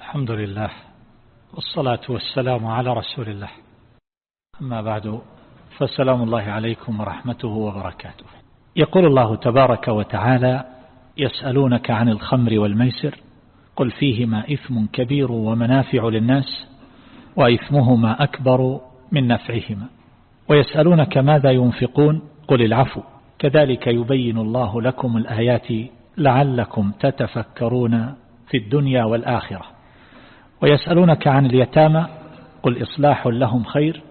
الحمد لله والصلاة والسلام على رسول الله. أما بعد فسلام الله عليكم ورحمته وبركاته. يقول الله تبارك وتعالى يسألونك عن الخمر والميسر قل فيهما إثم كبير ومنافع للناس وإثمهما أكبر من نفعهما. ويسألونك ماذا ينفقون قل العفو. كذلك يبين الله لكم الآيات لعلكم تتفكرون في الدنيا والآخرة. ويسألونك عن اليتامى قل إصلاح لهم خير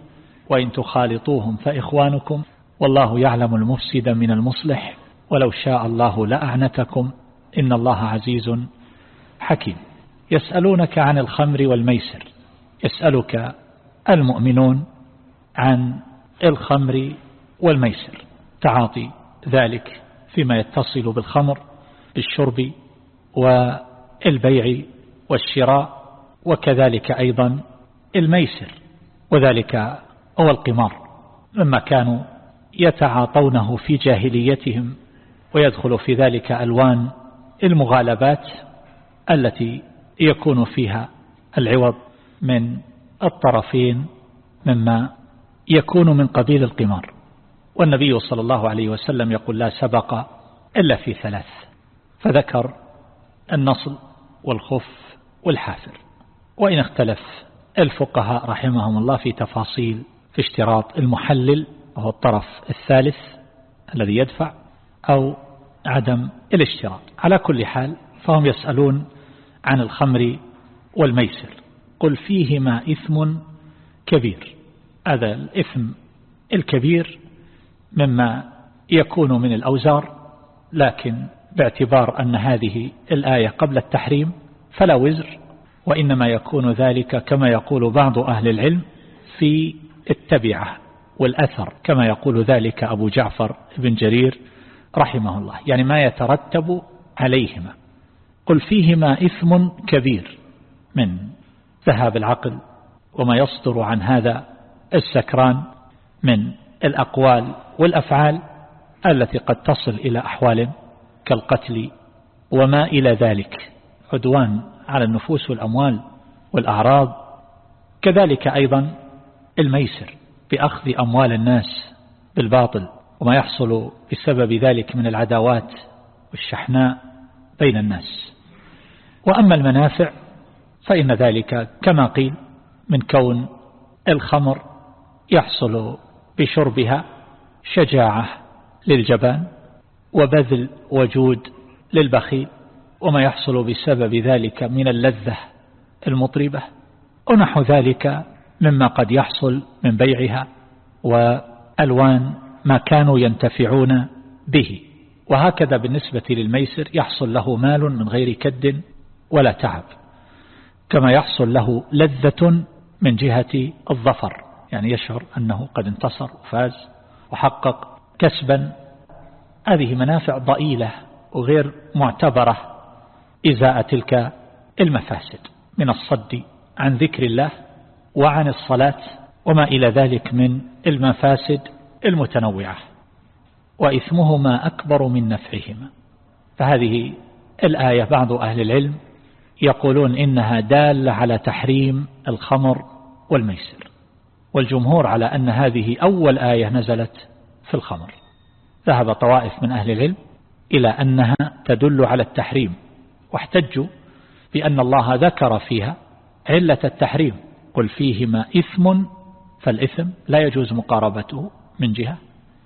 وإن تخالطوهم فإخوانكم والله يعلم المفسد من المصلح ولو شاء الله لأعنتكم إن الله عزيز حكيم. يسألونك عن الخمر والميسر يسألك المؤمنون عن الخمر والميسر. تعاطي ذلك فيما يتصل بالخمر بالشرب والبيع والشراء. وكذلك أيضا الميسر وذلك هو القمار. مما كانوا يتعاطونه في جاهليتهم ويدخل في ذلك ألوان المغالبات التي يكون فيها العوض من الطرفين مما يكون من قبيل القمار. والنبي صلى الله عليه وسلم يقول لا سبق إلا في ثلاث فذكر النصل والخف والحافر. وإن اختلف الفقهاء رحمهم الله في تفاصيل في اشتراط المحلل وهو الطرف الثالث الذي يدفع أو عدم الاشتراط. على كل حال فهم يسألون عن الخمر والميسر. قل فيهما إثم كبير. هذا الإثم الكبير مما يكون من الأوزار لكن باعتبار أن هذه الآية قبل التحريم فلا وزر وإنما يكون ذلك كما يقول بعض أهل العلم في التبعة والأثر كما يقول ذلك أبو جعفر بن جرير رحمه الله يعني ما يترتب عليهما. قل فيهما إثم كبير من ذهاب العقل وما يصدر عن هذا السكران من الأقوال والأفعال التي قد تصل إلى أحوال كالقتل وما إلى ذلك. عدوان على النفوس والأموال والأعراض كذلك أيضا الميسر بأخذ أموال الناس بالباطل وما يحصل بسبب ذلك من العداوات والشحناء بين الناس. وأما المنافع فإن ذلك كما قيل من كون الخمر يحصل بشربها شجاعة للجبان وبذل وجود للبخيل. وما يحصل بسبب ذلك من اللذة المطربة ونحو ذلك مما قد يحصل من بيعها وألوان ما كانوا ينتفعون به. وهكذا بالنسبة للميسر يحصل له مال من غير كد ولا تعب كما يحصل له لذة من جهة الظفر يعني يشعر أنه قد انتصر وفاز وحقق كسبا. هذه منافع ضئيلة وغير معتبرة إزاء تلك المفاسد من الصد عن ذكر الله وعن الصلاة وما إلى ذلك من المفاسد المتنوعة وإثمهما أكبر من نفعهما. فهذه الآية بعض أهل العلم يقولون إنها دالة على تحريم الخمر والميسر والجمهور على أن هذه أول آية نزلت في الخمر. ذهب طوائف من أهل العلم إلى أنها تدل على التحريم واحتجوا بأن الله ذكر فيها علة التحريم. قل فيهما إثم فالإثم لا يجوز مقاربته من جهة.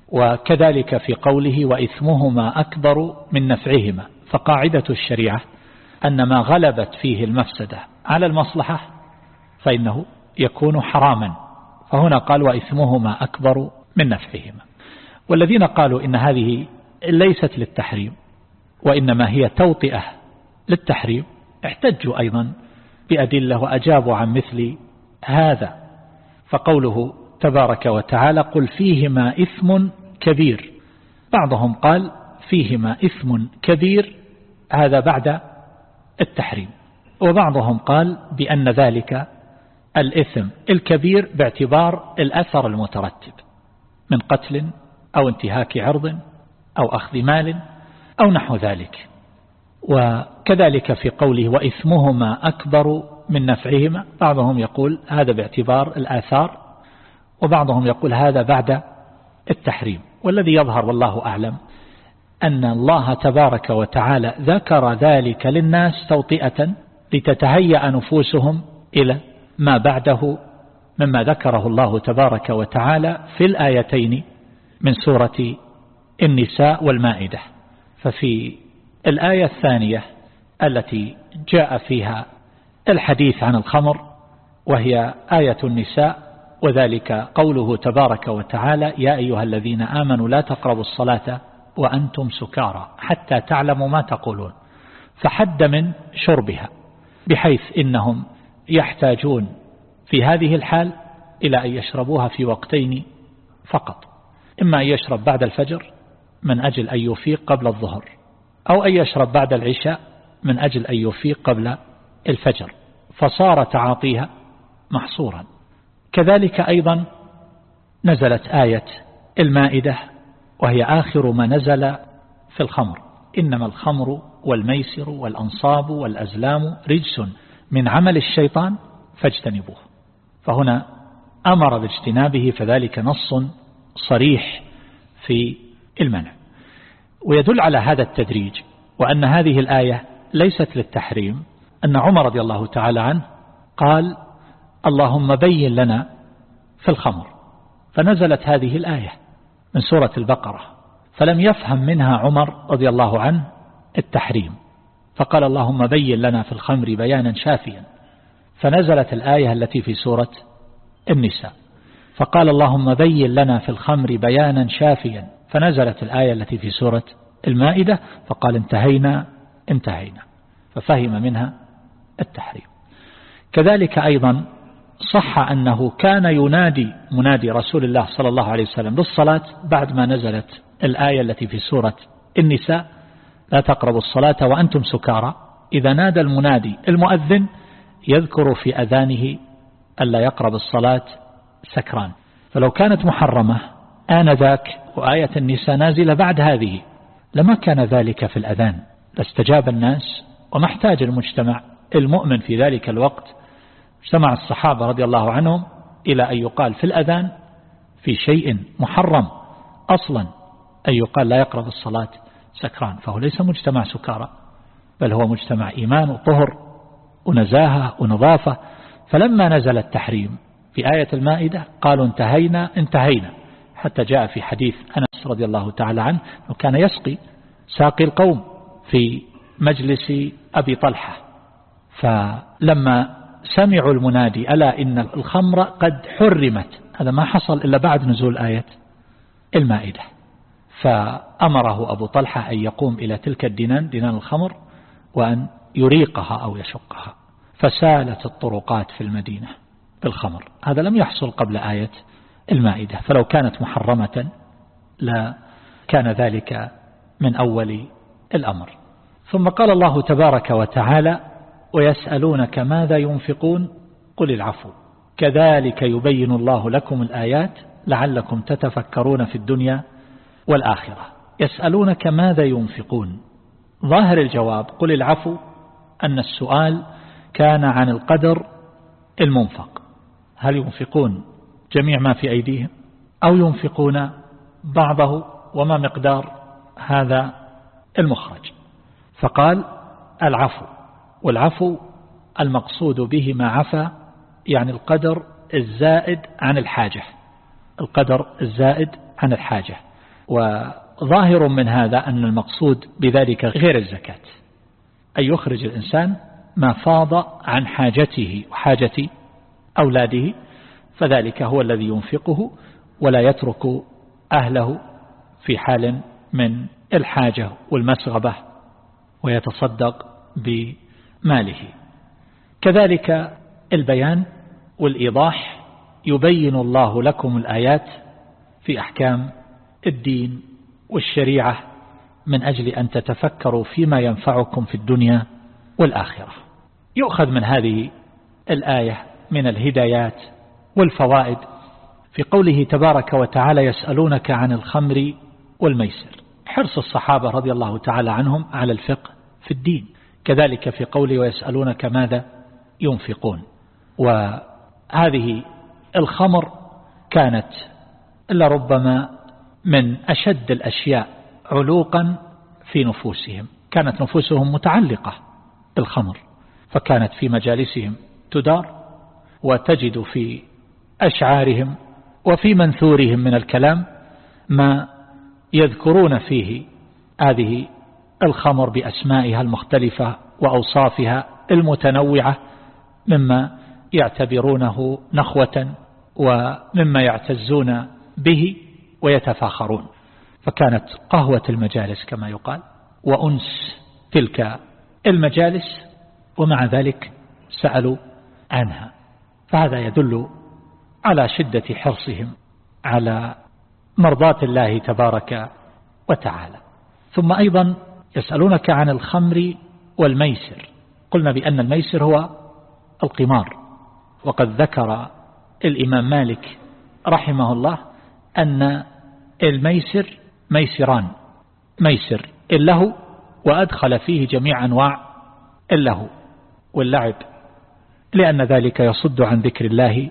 وكذلك في قوله وإثمهما أكبر من نفعهما. فقاعدة الشريعة أن ما غلبت فيه المفسدة على المصلحة فإنه يكون حراما. فهنا قال وإثمهما أكبر من نفعهما. والذين قالوا إن هذه ليست للتحريم وإنما هي توطئة للتحريم. احتجوا أيضا بأدلة وأجابوا عن مثل هذا. فقوله تبارك وتعالى قل فيهما إثم كبير. بعضهم قال فيهما إثم كبير هذا بعد التحريم. وبعضهم قال بأن ذلك الإثم الكبير باعتبار الأثر المترتب من قتل أو انتهاك عرض أو أخذ مال أو نحو ذلك. وكذلك في قوله وإثمهما أكبر من نفعهما بعضهم يقول هذا باعتبار الآثار وبعضهم يقول هذا بعد التحريم. والذي يظهر والله أعلم أن الله تبارك وتعالى ذكر ذلك للناس توطئة لتتهيأ نفوسهم إلى ما بعده مما ذكره الله تبارك وتعالى في الآيتين من سورة النساء والمائدة. ففي الآية الثانية التي جاء فيها الحديث عن الخمر وهي آية النساء وذلك قوله تبارك وتعالى يا أيها الذين آمنوا لا تقربوا الصلاة وأنتم سكارى حتى تعلموا ما تقولون. فحد من شربها بحيث إنهم يحتاجون في هذه الحال إلى أن يشربوها في وقتين فقط. إما أن يشرب بعد الفجر من أجل أن يفيق قبل الظهر أو أن يشرب بعد العشاء من أجل أن يفيق قبل الفجر فصار تعاطيها محصورا. كذلك أيضا نزلت آية المائدة وهي آخر ما نزل في الخمر. إنما الخمر والميسر والأنصاب والأزلام رجس من عمل الشيطان فاجتنبوه. فهنا أمر باجتنابه فذلك نص صريح في المنع. ويدل على هذا التدريج وأن هذه الآية ليست للتحريم. أن عمر رضي الله تعالى عنه قال اللهم بين لنا في الخمر. فنزلت هذه الآية من سورة البقرة. فلم يفهم منها عمر رضي الله عنه التحريم. فقال اللهم بين لنا في الخمر بيانا شافيا. فنزلت الآية التي في سورة النساء. فقال اللهم بين لنا في الخمر بيانا شافيا. فنزلت الآية التي في سورة المائدة فقال انتهينا انتهينا ففهم منها التحريم. كذلك أيضا صح أنه كان ينادي منادي رسول الله صلى الله عليه وسلم بالصلاة بعد ما نزلت الآية التي في سورة النساء لا تقربوا الصلاة وأنتم سكارى. إذا نادى المنادي المؤذن يذكر في أذانه ألا يقرب الصلاة سكران. فلو كانت محرمة آنذاك وآية النساء نازلة بعد هذه. لما كان ذلك في الأذان؟ لاستجاب الناس. وما احتاج المجتمع المؤمن في ذلك الوقت. اجتمع الصحابة رضي الله عنهم إلى أن يقال في الأذان في شيء محرم. أصلا أن يقال لا يقرب الصلاة سكران فهو ليس مجتمع سكارى بل هو مجتمع إيمان وطهر ونزاهة ونظافة. فلما نزل التحريم في آية المائدة قالوا انتهينا انتهينا. حتى جاء في حديث أنس رضي الله تعالى عنه وكان يسقي ساقي القوم في مجلس أبي طلحة. فلما سمعوا المنادي ألا إن الخمر قد حرمت؟ هذا ما حصل إلا بعد نزول آية المائدة. فأمره أبو طلحة أن يقوم إلى تلك الدنان دنان الخمر وأن يريقها أو يشقها. فسالت الطرقات في المدينة بالخمر. هذا لم يحصل قبل آية المائدة. فلو كانت محرمة لا كان ذلك من أول الأمر. ثم قال الله تبارك وتعالى ويسألونك ماذا ينفقون؟ قل العفو. كذلك يبين الله لكم الآيات لعلكم تتفكرون في الدنيا والآخرة. يسألونك ماذا ينفقون؟ ظاهر الجواب قل العفو أن السؤال كان عن القدر المنفق. هل ينفقون جميع ما في أيديهم أو ينفقون بعضه وما مقدار هذا المخرج. فقال العفو والعفو المقصود به ما عفى يعني القدر الزائد عن الحاجة القدر الزائد عن الحاجة. وظاهر من هذا أن المقصود بذلك غير الزكاة أن يخرج الإنسان ما فاض عن حاجته وحاجة أولاده فذلك هو الذي ينفقه ولا يترك أهله في حال من الحاجة والمسغبة ويتصدق بماله. كذلك البيان والإيضاح يبين الله لكم الآيات في أحكام الدين والشريعة من أجل أن تتفكروا فيما ينفعكم في الدنيا والآخرة. يؤخذ من هذه الآية من الهدايات والفوائد. في قوله تبارك وتعالى يسألونك عن الخمر والميسر. حرص الصحابة رضي الله تعالى عنهم على الفقه في الدين. كذلك في قوله ويسألونك ماذا ينفقون. وهذه الخمر كانت لربما من أشد الأشياء علوقا في نفوسهم. كانت نفوسهم متعلقة بالخمر فكانت في مجالسهم تدار. وتجد في أشعارهم وفي منثورهم من الكلام ما يذكرون فيه هذه الخمر بأسمائها المختلفة وأوصافها المتنوعة مما يعتبرونه نخوة ومما يعتزون به ويتفاخرون. فكانت قهوة المجالس كما يقال وأنس تلك المجالس ومع ذلك سألوا عنها. فهذا يدل على شدة حرصهم على مرضاة الله تبارك وتعالى. ثم أيضا يسألونك عن الخمر والميسر. قلنا بأن الميسر هو القمار. وقد ذكر الإمام مالك رحمه الله أن الميسر ميسران. ميسر اللهو وأدخل فيه جميع أنواع اللهو واللعب لأن ذلك يصد عن ذكر الله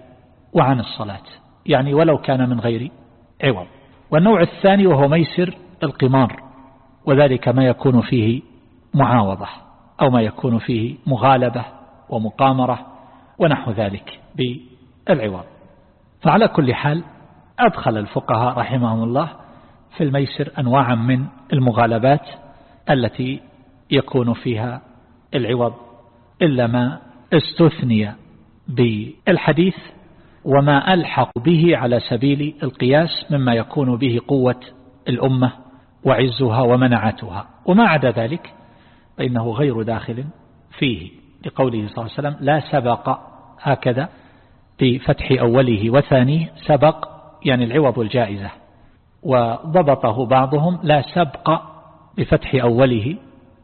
وعن الصلاة. يعني ولو كان من غير عوض. والنوع الثاني وهو ميسر القمار. وذلك ما يكون فيه معاوضة أو ما يكون فيه مغالبة ومقامرة ونحو ذلك بالعوض. فعلى كل حال أدخل الفقهاء رحمهم الله في الميسر أنواعا من المغالبات التي يكون فيها العوض. إلا ما استثني بالحديث وما ألحق به على سبيل القياس مما يكون به قوة الأمة وعزها ومنعتها. وما عدا ذلك فإنه غير داخل فيه. لقوله صلى الله عليه وسلم لا سبق هكذا بفتح أوله وثانيه سبق يعني العوض الجائزة. وضبطه بعضهم لا سبق بفتح أوله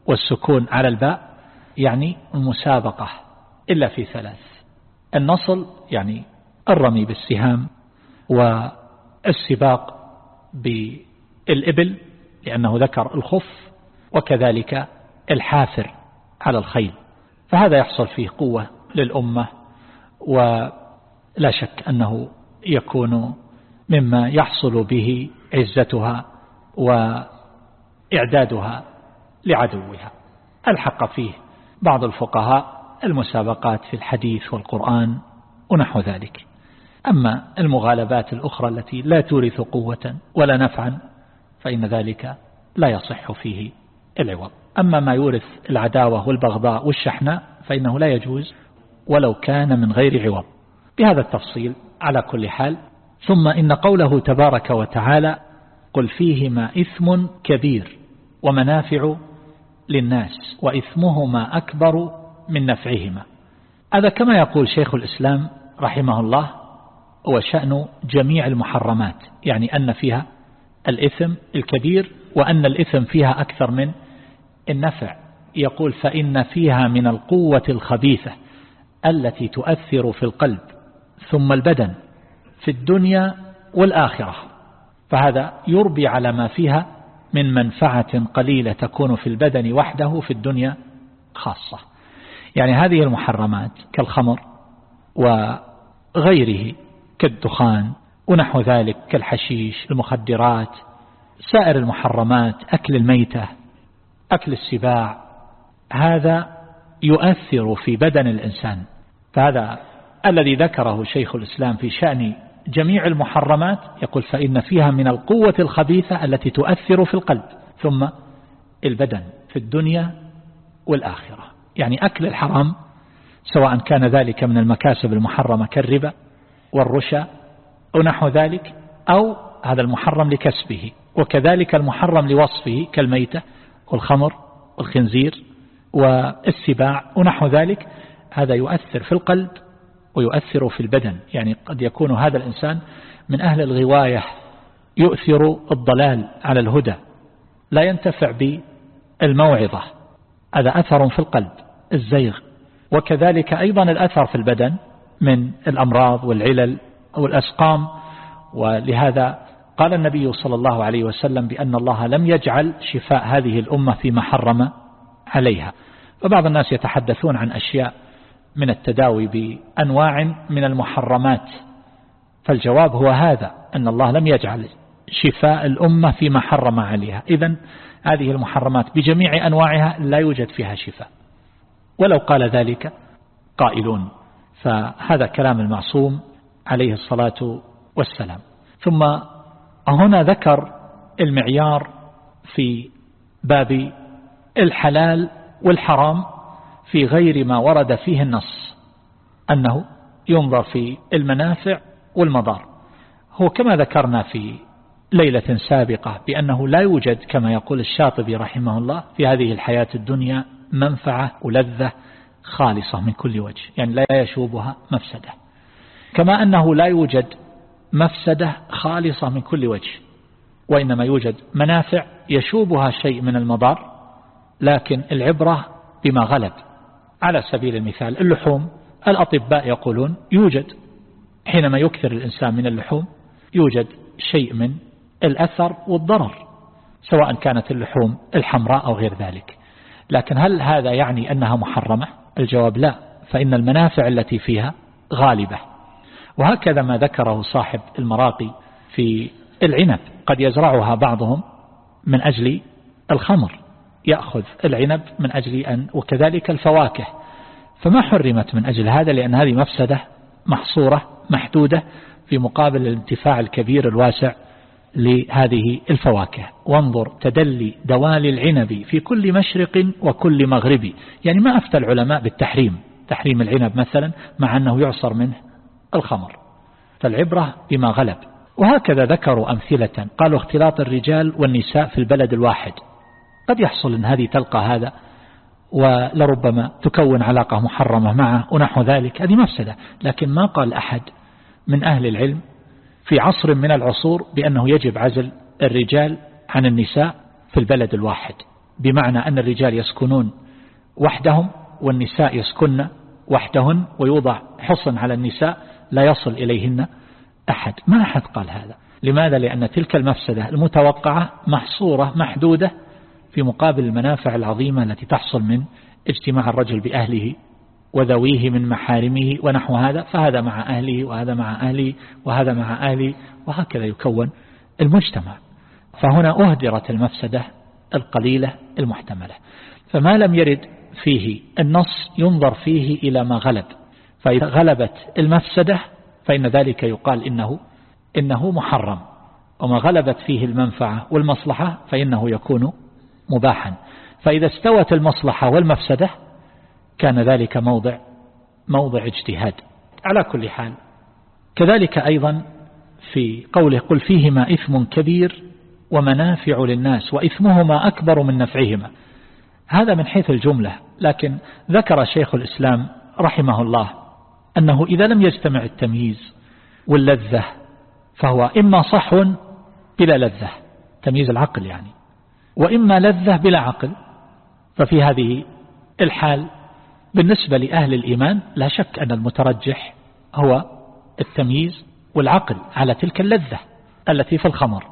والسكون على الباء يعني المسابقة إلا في ثلاث. النصل يعني الرمي بالسهام والسباق بالإبل لأنه ذكر الخف وكذلك الحافر على الخيل. فهذا يحصل فيه قوة للأمة ولا شك أنه يكون مما يحصل به عزتها وإعدادها لعدوها. الحق فيه بعض الفقهاء المسابقات في الحديث والقرآن ونحو ذلك؟ أما المغالبات الأخرى التي لا تورث قوة ولا نفعا فإن ذلك لا يصح فيه العوض. أما ما يورث العداوة والبغضاء والشحناء فإنه لا يجوز ولو كان من غير عوض. بهذا التفصيل على كل حال. ثم إن قوله تبارك وتعالى قل فيهما إثم كبير ومنافع للناس وإثمهما أكبر من نفعهما. هذا كما يقول شيخ الإسلام رحمه الله هو شأن جميع المحرمات يعني أن فيها الإثم الكبير وأن الإثم فيها أكثر من النفع. يقول فإن فيها من القوة الخبيثة التي تؤثر في القلب ثم البدن في الدنيا والآخرة. فهذا يربي على ما فيها من منفعة قليلة تكون في البدن وحده في الدنيا خاصة. يعني هذه المحرمات كالخمر وغيره كالدخان ونحو ذلك كالحشيش المخدرات سائر المحرمات أكل الميتة أكل السباع. هذا يؤثر في بدن الإنسان. فهذا الذي ذكره شيخ الإسلام في شأن جميع المحرمات يقول فإن فيها من القوة الخبيثة التي تؤثر في القلب ثم البدن في الدنيا والآخرة. يعني أكل الحرام سواء كان ذلك من المكاسب المحرمة كالربا والرشا أو نحو ذلك أو هذا المحرم لكسبه وكذلك المحرم لوصفه كالميتة والخمر والخنزير والسباع ونحو ذلك. هذا يؤثر في القلب ويؤثر في البدن. يعني قد يكون هذا الإنسان من أهل الغواية يؤثر الضلال على الهدى لا ينتفع بالموعظة. هذا أثر في القلب الزيغ. وكذلك أيضا الأثر في البدن من الأمراض والعلل أو الأسقام ولهذا قال النبي صلى الله عليه وسلم بأن الله لم يجعل شفاء هذه الأمة فيما حرم عليها. فبعض الناس يتحدثون عن أشياء من التداوي بأنواع من المحرمات. فالجواب هو هذا أن الله لم يجعل شفاء الأمة فيما حرم عليها. إذا هذه المحرمات بجميع أنواعها لا يوجد فيها شفاء. ولو قال ذلك قائلون. فهذا كلام المعصوم عليه الصلاة والسلام. ثم هنا ذكر المعيار في باب الحلال والحرام في غير ما ورد فيه النص أنه ينظر في المنافع والمضار. هو كما ذكرنا في ليلة سابقة بأنه لا يوجد كما يقول الشاطبي رحمه الله في هذه الحياة الدنيا منفعة ولذة خالصة من كل وجه يعني لا يشوبها مفسدة. كما أنه لا يوجد مفسدة خالصة من كل وجه وإنما يوجد منافع يشوبها شيء من المضار لكن العبرة بما غلب. على سبيل المثال اللحوم الأطباء يقولون يوجد حينما يكثر الإنسان من اللحوم يوجد شيء من الأثر والضرر سواء كانت اللحوم الحمراء أو غير ذلك. لكن هل هذا يعني أنها محرمة؟ الجواب لا فإن المنافع التي فيها غالبة. وهكذا ما ذكره صاحب المراقي في العنب. قد يزرعها بعضهم من أجل الخمر. يأخذ العنب من أجل أن وكذلك الفواكه. فما حرمت من أجل هذا؟ لأن هذه مفسدة محصورة محدودة في مقابل الانتفاع الكبير الواسع لهذه الفواكه. وانظر تدلي دوالي العنب في كل مشرق وكل مغرب. يعني ما أفتى العلماء بالتحريم. تحريم العنب مثلا مع أنه يعصر منه الخمر. فالعبرة بما غلب. وهكذا ذكروا أمثلة. قالوا اختلاط الرجال والنساء في البلد الواحد. قد يحصل أن هذه تلقى هذا ولربما تكون علاقة محرمة معه ونحو ذلك. هذه مفسدة. لكن ما قال أحد من أهل العلم في عصر من العصور بأنه يجب عزل الرجال عن النساء في البلد الواحد بمعنى أن الرجال يسكنون وحدهم والنساء يسكن وحدهن ويوضع حصن على النساء لا يصل إليهن أحد ما أحد قال هذا لماذا؟ لأن تلك المفسدة المتوقعة محصورة محدودة في مقابل المنافع العظيمة التي تحصل من اجتماع الرجل بأهله وذويه من محارمه ونحو هذا فهذا مع أهله وهذا مع أهله وهذا مع أهله وهكذا يكون المجتمع. فهنا أهدرت المفسدة القليلة المحتملة. فما لم يرد فيه النص ينظر فيه إلى ما غلب. فإذا غلبت المفسدة فإن ذلك يقال إنه إنه محرم. وما غلبت فيه المنفعة والمصلحة فإنه يكون مباحا. فإذا استوت المصلحة والمفسدة كان ذلك موضع موضع اجتهاد. على كل حال. كذلك أيضا في قوله قل فيهما إثم كبير ومنافع للناس وإثمهما أكبر من نفعهما. هذا من حيث الجملة لكن ذكر شيخ الإسلام رحمه الله أنه إذا لم يجتمع التمييز واللذة فهو إما صحو بلا لذة تمييز العقل يعني وإما لذة بلا عقل. ففي هذه الحال بالنسبة لأهل الإيمان لا شك أن المترجح هو التمييز والعقل على تلك اللذة التي في الخمر.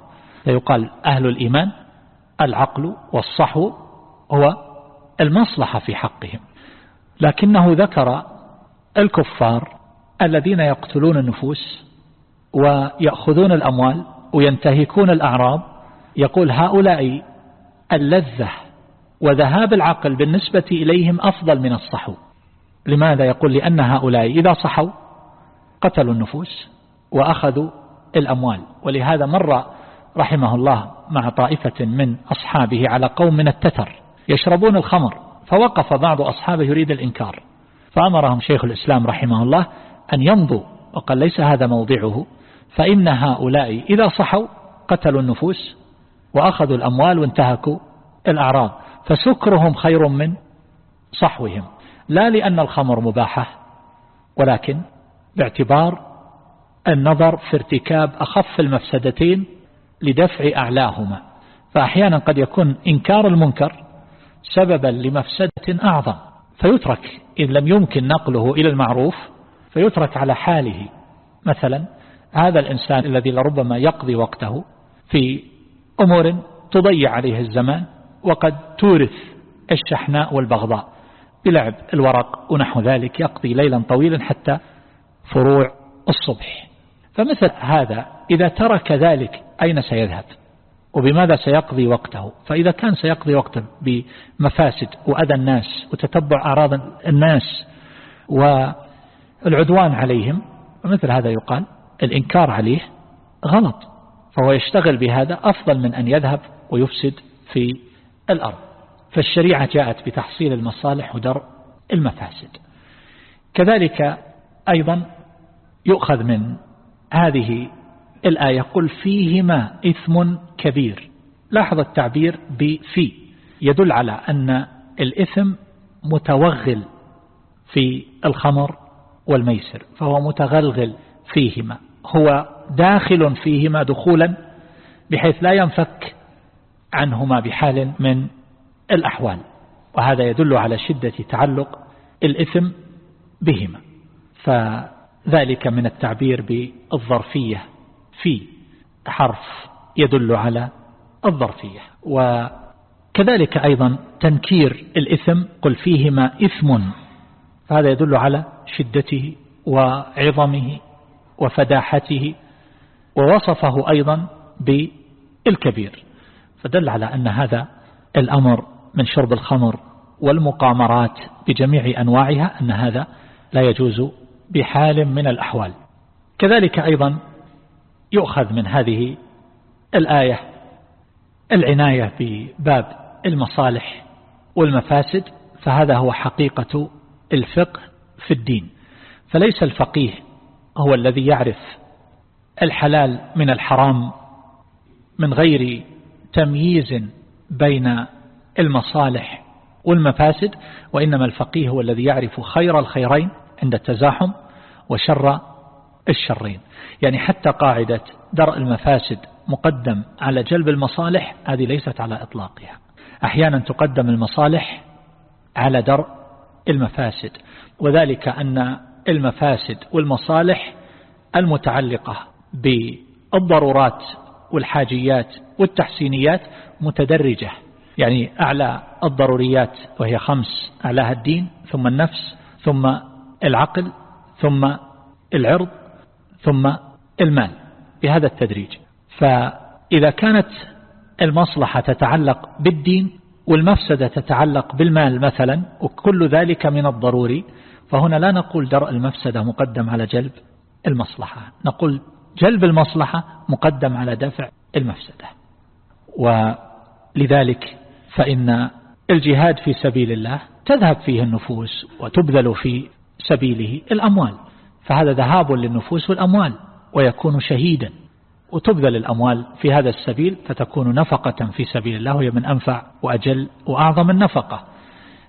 فيقال أهل الإيمان العقل والصحو هو المصلحة في حقهم. لكنه ذكر الكفار الذين يقتلون النفوس ويأخذون الأموال وينتهكون الأعراض يقول هؤلاء اللذة وذهاب العقل بالنسبة إليهم أفضل من الصحو. لماذا يقول لأن هؤلاء إذا صحوا قتلوا النفوس وأخذوا الأموال؟ ولهذا مر رحمه الله مع طائفة من أصحابه على قوم من التتر يشربون الخمر فوقف بعض أصحابه يريد الإنكار. فأمرهم شيخ الإسلام رحمه الله أن يمضوا وقال ليس هذا موضعه فإن هؤلاء إذا صحوا قتلوا النفوس وأخذوا الأموال وانتهكوا الأعراض. فسكرهم خير من صحوهم. لا لأن الخمر مباحة ولكن باعتبار النظر في ارتكاب أخف المفسدتين لدفع أعلاهما. فأحيانا قد يكون إنكار المنكر سببا لمفسدة أعظم. فيترك إن لم يمكن نقله إلى المعروف فيترك على حاله. مثلا هذا الإنسان الذي لربما يقضي وقته في أمور تضيع عليه الزمان وقد تورث الشحناء والبغضاء. بلعب الورق ونحو ذلك يقضي ليلا طويلا حتى فروع الصبح. فمثل هذا إذا ترك ذلك أين سيذهب؟ وبماذا سيقضي وقته؟ فإذا كان سيقضي وقته بمفاسد وأذى الناس وتتبع أعراض الناس والعدوان عليهم ومثل هذا يقال الإنكار عليه غلط. فهو يشتغل بهذا أفضل من أن يذهب ويفسد في الأرض. فالشريعة جاءت بتحصيل المصالح ودرء المفاسد. كذلك أيضا يؤخذ من هذه الآية قل فيهما إثم كبير. لاحظ التعبير بفي يدل على أن الإثم متوغل في الخمر والميسر فهو متغلغل فيهما هو داخل فيهما دخولا بحيث لا ينفك عنهما بحال من الأحوال وهذا يدل على شدة تعلق الإثم بهما. فذلك من التعبير بالظرفية في حرف يدل على الظرفية. وكذلك أيضا تنكير الإثم قل فيهما إثم فهذا يدل على شدته وعظمه وفداحته ووصفه أيضا بالكبير. فدل على أن هذا الأمر من شرب الخمر والمقامرات بجميع أنواعها أن هذا لا يجوز بحال من الأحوال. كذلك أيضا يؤخذ من هذه الآية العناية بباب المصالح والمفاسد فهذا هو حقيقة الفقه في الدين. فليس الفقيه هو الذي يعرف الحلال من الحرام من غير تمييز بين المصالح والمفاسد وإنما الفقيه هو الذي يعرف خير الخيرين عند التزاحم وشر الشرين. يعني حتى قاعدة درء المفاسد مقدم على جلب المصالح هذه ليست على إطلاقها. أحيانا تقدم المصالح على درء المفاسد وذلك أن المفاسد والمصالح المتعلقة بالضرورات والحاجيات والتحسينيات متدرجة. يعني أعلى الضروريات وهي خمس أعلاها الدين ثم النفس ثم العقل ثم العرض ثم المال. بهذا التدريج. فإذا كانت المصلحة تتعلق بالدين والمفسدة تتعلق بالمال مثلا وكل ذلك من الضروري فهنا لا نقول درء المفسدة مقدم على جلب المصلحة. نقول جلب المصلحة مقدم على دفع المفسدة. ولذلك فإن الجهاد في سبيل الله تذهب فيه النفوس وتبذل في سبيله الأموال. فهذا ذهاب للنفوس والأموال ويكون شهيدا. وتبذل الأموال في هذا السبيل فتكون نفقة في سبيل الله وهي من أنفع وأجل وأعظم النفقة.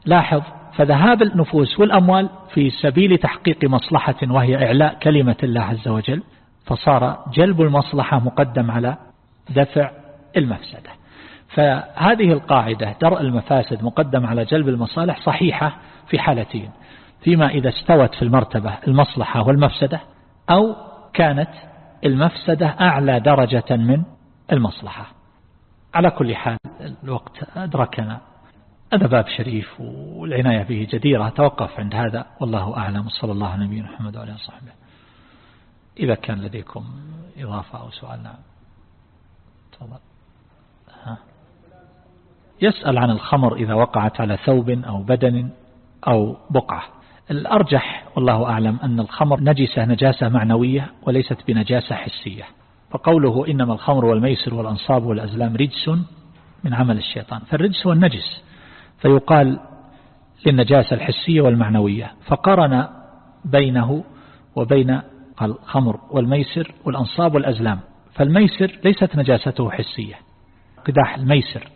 لاحظ فذهاب النفوس والأموال في سبيل تحقيق مصلحة وهي إعلاء كلمة الله عز وجل فصار جلب المصلحة مقدم على دفع المفسدة. فهذه القاعدة درء المفاسد مقدم على جلب المصالح صحيحة في حالتين. فيما إذا استوت في المرتبة المصلحة والمفسدة أو كانت المفسدة أعلى درجة من المصلحة. على كل حال الوقت أدركنا هذا باب شريف والعناية به جديرة. توقف عند هذا والله أعلم. صلى الله على نبينا محمد وعلى إذا كان لديكم إضافة أو سؤال نعم. تفضل. ها. يسأل عن الخمر إذا وقعت على ثوب أو بدن أو بقعة. الأرجح والله أعلم أن الخمر نجسة نجاسة معنوية وليست بنجاسة حسية. فقوله إنما الخمر والميسر والأنصاب والأزلام رجس من عمل الشيطان. فالرجس هو النجس. فيقال للنجاسة الحسية والمعنوية. فقرن بينه وبين الخمر والميسر والأنصاب والأزلام. فالميسر ليست نجاسته حسية. قداح الميسر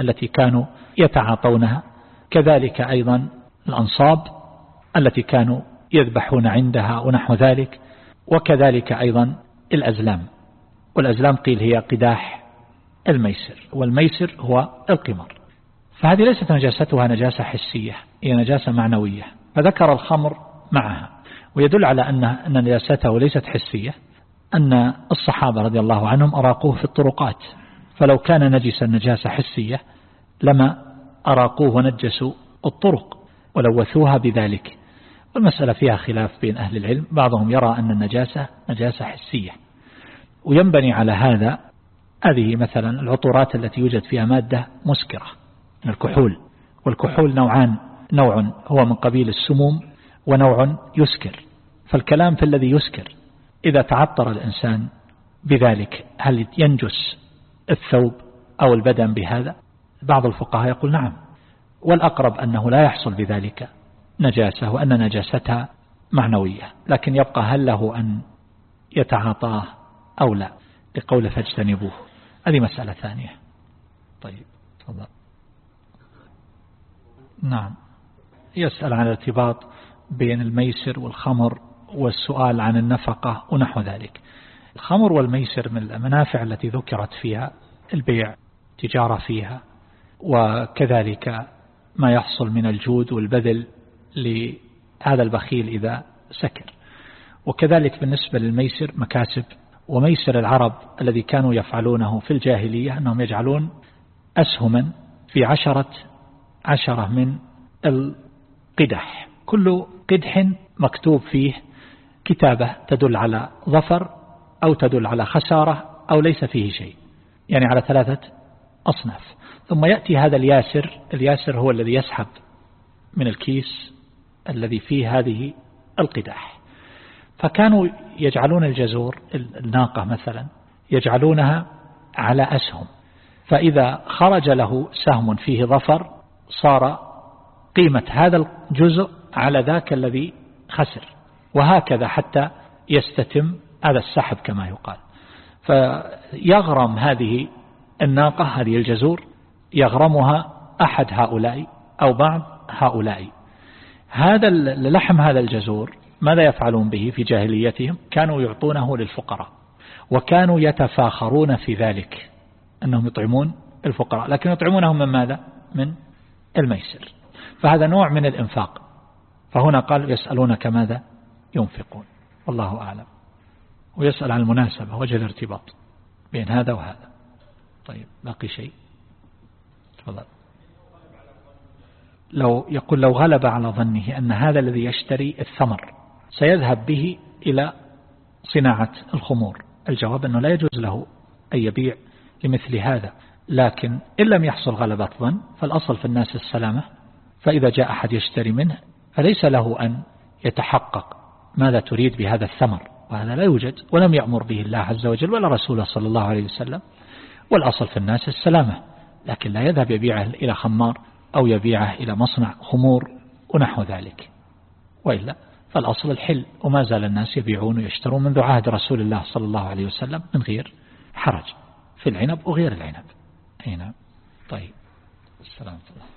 التي كانوا يتعاطونها كذلك أيضا الأنصاب التي كانوا يذبحون عندها ونحو ذلك وكذلك أيضا الأزلام. والأزلام قيل هي قداح الميسر والميسر هو القمر فهذه ليست نجاستها نجاسة حسية هي نجاسة معنوية. فذكر الخمر معها. ويدل على أن أن نجاسته ليست حسية أن الصحابة رضي الله عنهم أراقوه في الطرقات فلو كان نجسا نجاسة حسية لما أراقوه ونجسوا الطرق ولوثوها بذلك. والمسألة فيها خلاف بين أهل العلم بعضهم يرى أن النجاسة نجاسة حسية. وينبني على هذا هذه مثلا العطورات التي يوجد فيها مادة مسكرة من الكحول والكحول نوعان نوع هو من قبيل السموم ونوع يسكر فالكلام في الذي يسكر إذا تعطر الإنسان بذلك هل ينجس الثوب أو البدن بهذا؟ بعض الفقهاء يقول نعم. والأقرب أنه لا يحصل بذلك نجاسة وأن نجاستها معنوية لكن يبقى هل له أن يتعاطاه أو لا؟ لقول فاجتنبوه. هذه مسألة ثانية. طيب تفضل. نعم. يسأل عن الارتباط بين الميسر والخمر والسؤال عن النفقة ونحو ذلك. الخمر والميسر من المنافع التي ذكرت فيها البيع تجارة فيها وكذلك ما يحصل من الجود والبذل لهذا البخيل إذا سكر. وكذلك بالنسبة للميسر مكاسب. وميسر العرب الذي كانوا يفعلونه في الجاهلية أنهم يجعلون أسهما في عشرة عشرة من القدح. كل قدح مكتوب فيه كتابة تدل على ظفر أو تدل على خسارة أو ليس فيه شيء. يعني على ثلاثة أصناف. ثم يأتي هذا الياسر. الياسر هو الذي يسحب من الكيس الذي فيه هذه القدح فكانوا يجعلون الجزور الناقة مثلا يجعلونها على أسهم. فإذا خرج له سهم فيه ظفر صار قيمة هذا الجزء على ذاك الذي خسر وهكذا حتى يستتم هذا السحب كما يقال. فيغرم هذه الناقة هذه الجزور يغرمها أحد هؤلاء أو بعض هؤلاء. هذا اللحم هذا الجزور ماذا يفعلون به في جاهليتهم؟ كانوا يعطونه للفقراء وكانوا يتفاخرون في ذلك أنهم يطعمون الفقراء لكن يطعمونهم من ماذا؟ من الميسر. فهذا نوع من الإنفاق. فهنا قال يسألونك ماذا ينفقون؟ والله أعلم. ويسأل عن المناسبة وجه الارتباط بين هذا وهذا. طيب باقي شيء؟ تفضل. لو يقول لو غلب على ظنه أن هذا الذي يشتري الثمر سيذهب به إلى صناعة الخمور الجواب أنه لا يجوز له أن يبيع لمثل هذا. لكن إن لم يحصل غلبة ظن فالأصل في الناس السلامة فإذا جاء أحد يشتري منه فليس له أن يتحقق ماذا تريد بهذا الثمر؟ وهذا لا يوجد ولم يأمر به الله عز وجل ولا رسوله صلى الله عليه وسلم. والأصل في الناس السلامة لكن لا يذهب يبيعه إلى خمار أو يبيعه إلى مصنع خمور ونحو ذلك. وإلا فالأصل الحل وما زال الناس يبيعون ويشترون منذ عهد رسول الله صلى الله عليه وسلم من غير حرج في العنب وغير العنب. هنا طيب. السلام عليكم.